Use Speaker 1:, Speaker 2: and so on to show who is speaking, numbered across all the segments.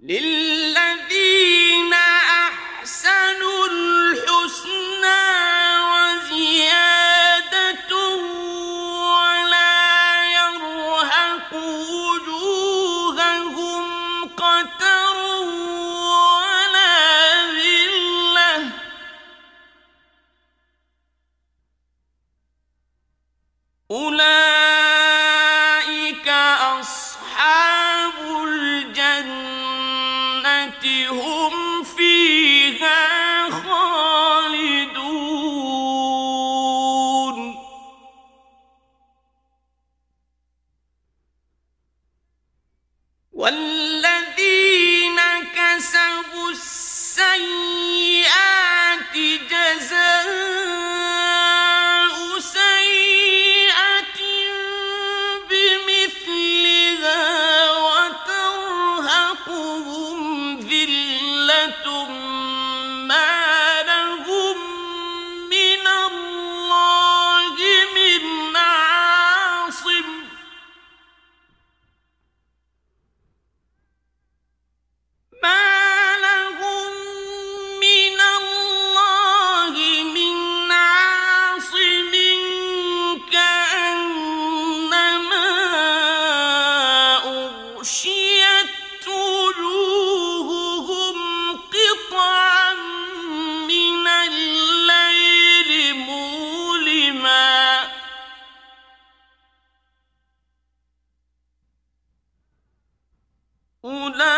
Speaker 1: للذين الا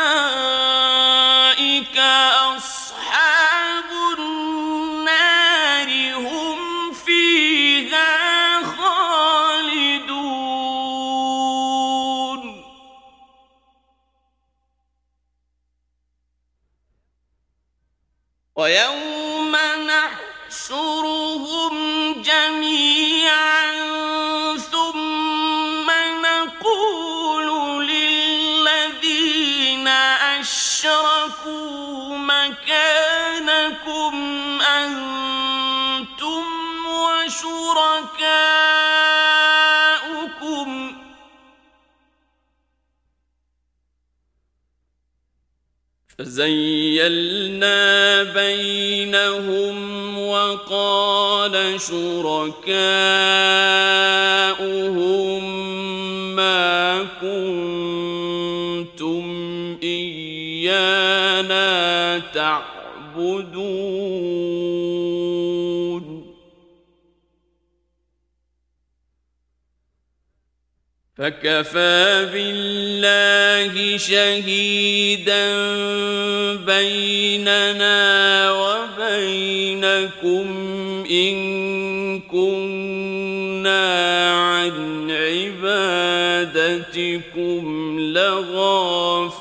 Speaker 1: زيلنا بينهم وقال شركاء فكفى بالله شهيدا بيننا وبينكم إن كنا عن عبادتكم لغافلين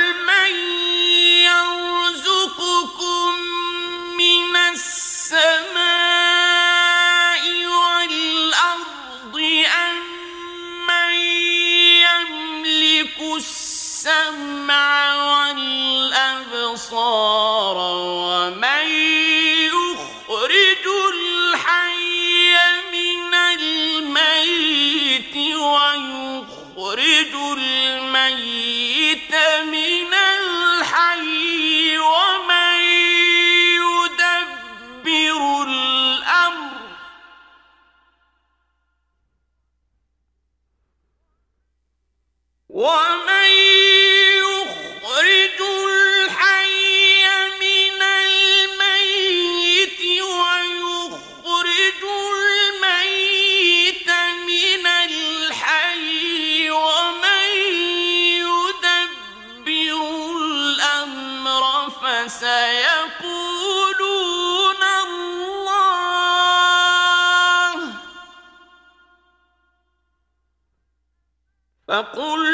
Speaker 1: فقل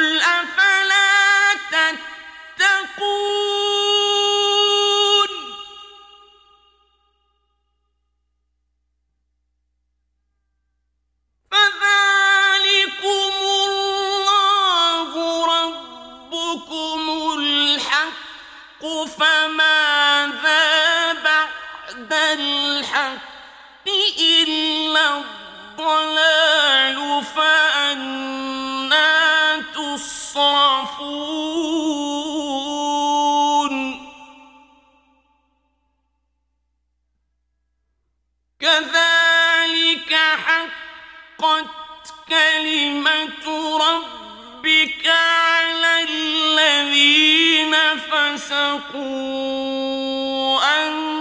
Speaker 1: وحقت كلمة ربك على الذين فسقوا أن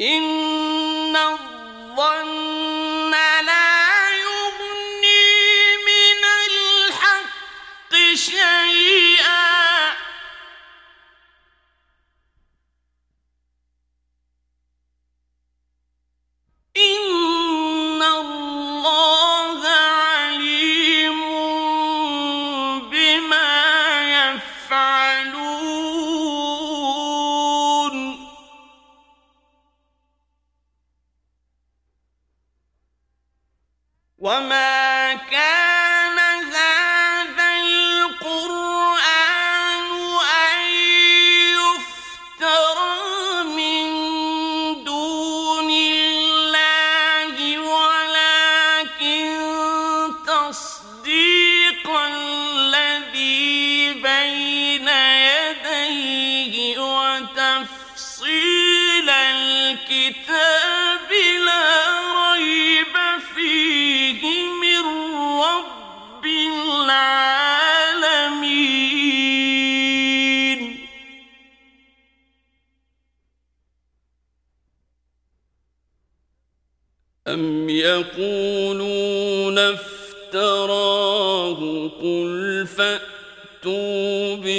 Speaker 1: ان دی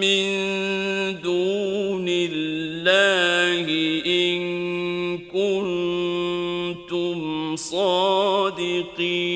Speaker 1: من دون الله إن كنتم صادقين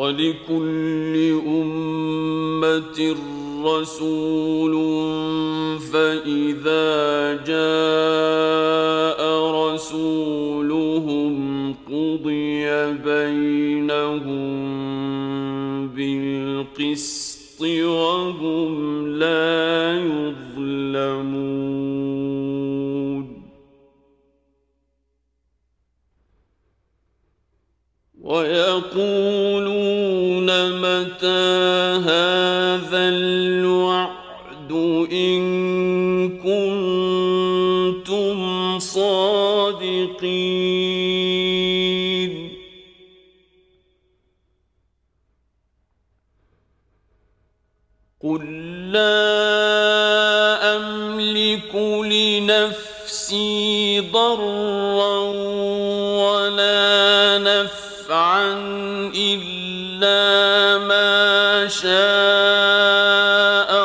Speaker 1: ولكل أمة رسول فإذا جاء رسولهم قضي بينهم بالقسط وهم لا يظلمون ويقولون متى هذا الوعد إن كنتم صادقين شاء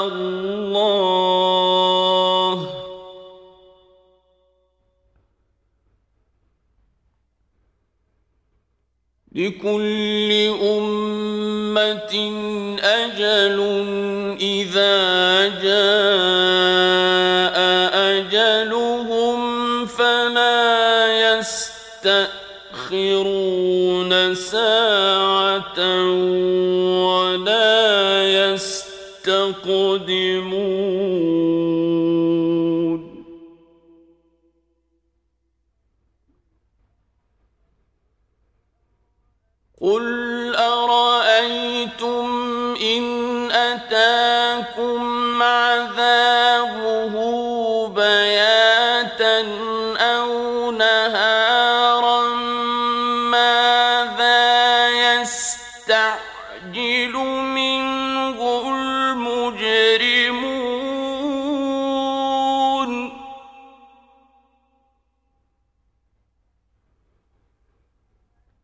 Speaker 1: الله. لكل أمة أجل يستقدمون قل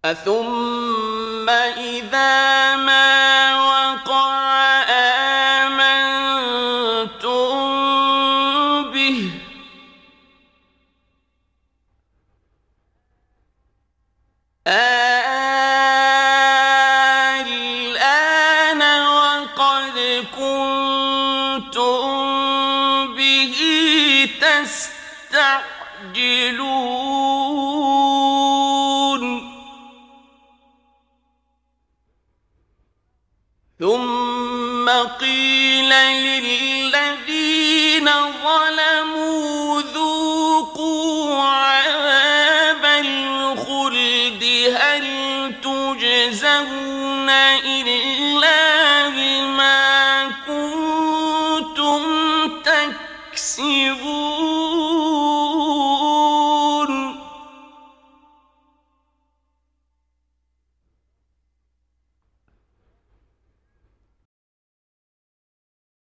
Speaker 1: أثم إذا ثم قيل للذين ظلموا ذوقوا عذاب الخلد هل تجزون